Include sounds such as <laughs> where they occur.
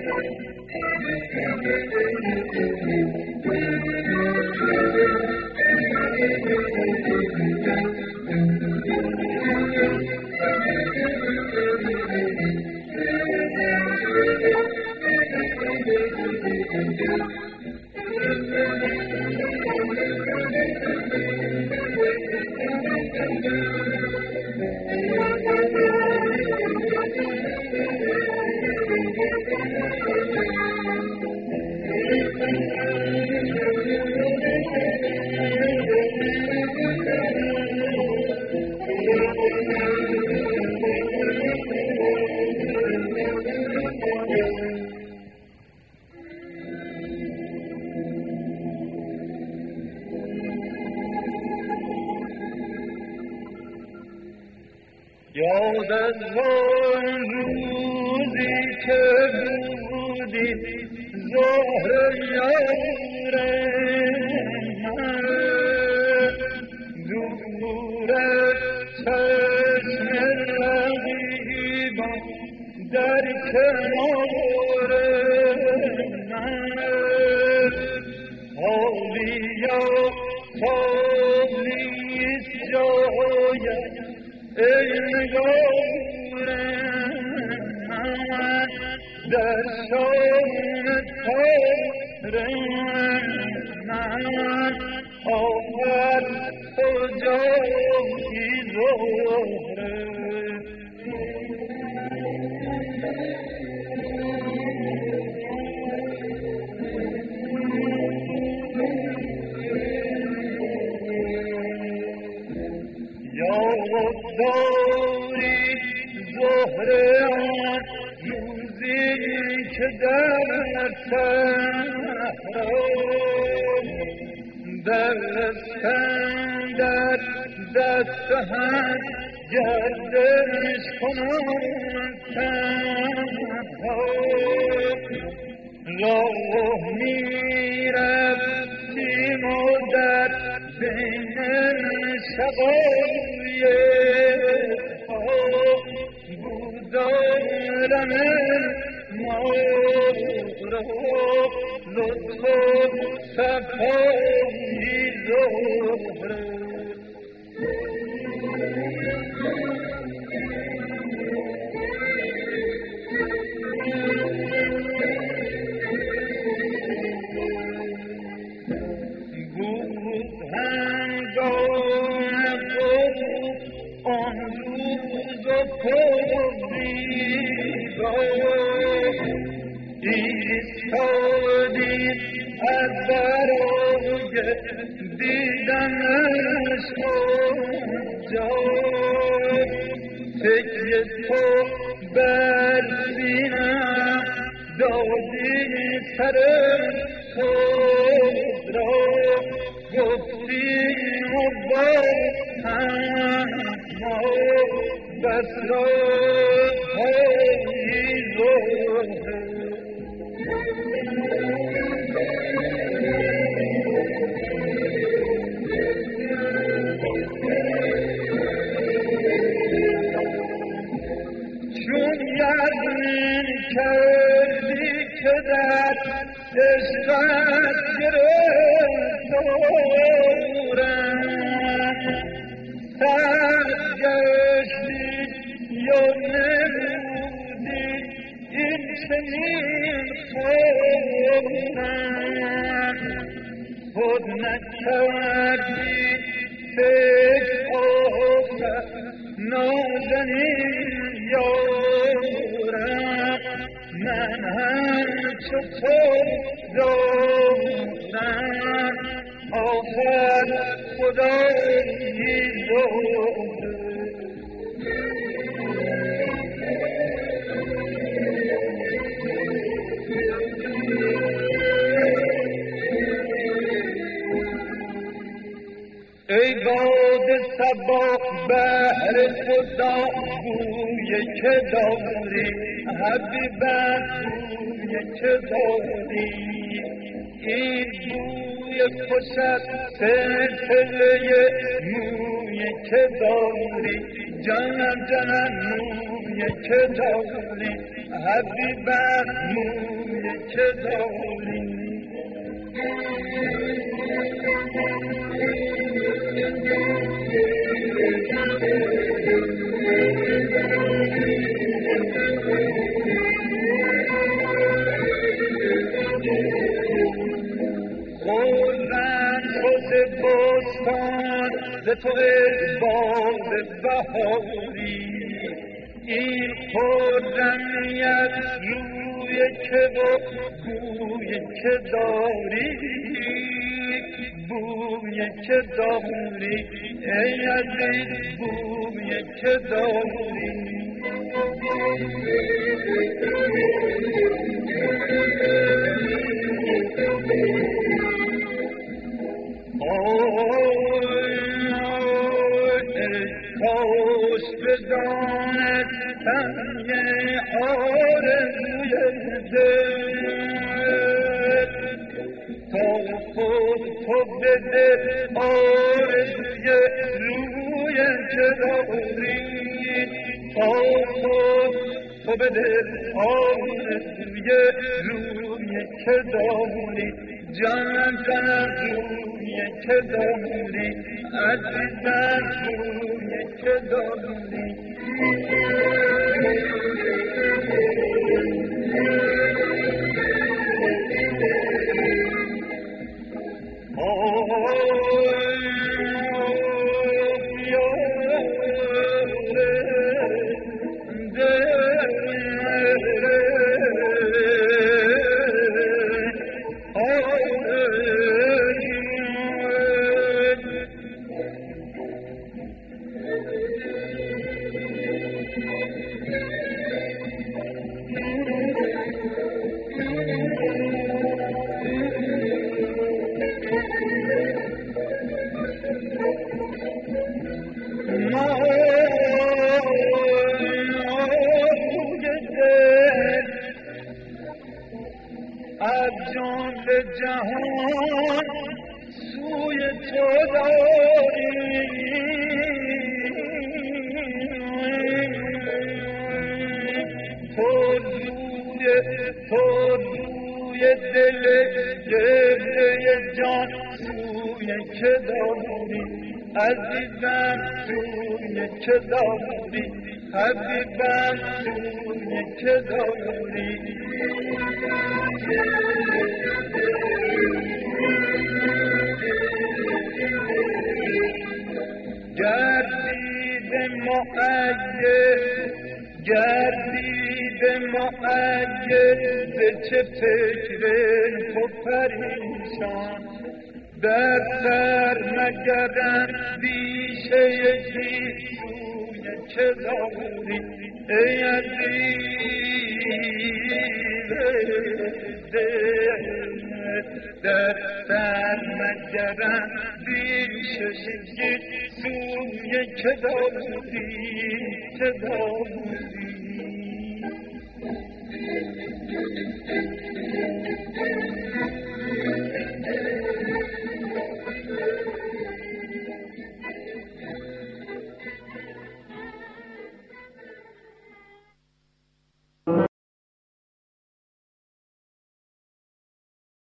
Thank you. یاد از روزی که بودی زهر یار دور چشم رقیبان در کنار من حالیا تا نیست جایت ای نگار من در شام تار من آخر کجایی زهره داری زهره آن روزی که در دستن در دست هم گردش کنم راه می‌رفتیم و در بین شقای بودارم ما را لطف و صفایی زهره ایستادی از برای دیدنش آنجا فکر تو بر سینم دادی سر خود را. گفتی با ما بس را. نکردی فکر آخر نازنین یارم من هم چطور دارم آخر خدایی خدا بوی که داری حبیبت بوی که داری این بوی خوشت سلسله موی که داری جانم جانم موی که داری حبیبم موی که داری ز تو باد بهاری این خوردنیت روی که و بوی که داری بوی که داری ای عزیز بوی که داری. <laughs> خود تو بده آرزوی روی که تا خود تو بده آرزوی روی که جان جان روی که عزیزم روی داری جهان سوی تو داری تو روی دل گرده جان سوی که داری؟ عزیزم سوی که داری؟ حبیبم سوی که داری گردید معید گردید معید چه فکر تو پریشان در سر مگرم بیشه یکی که داری ای عزیز. در سر مگرم بیشه یکی سوی که داری که داری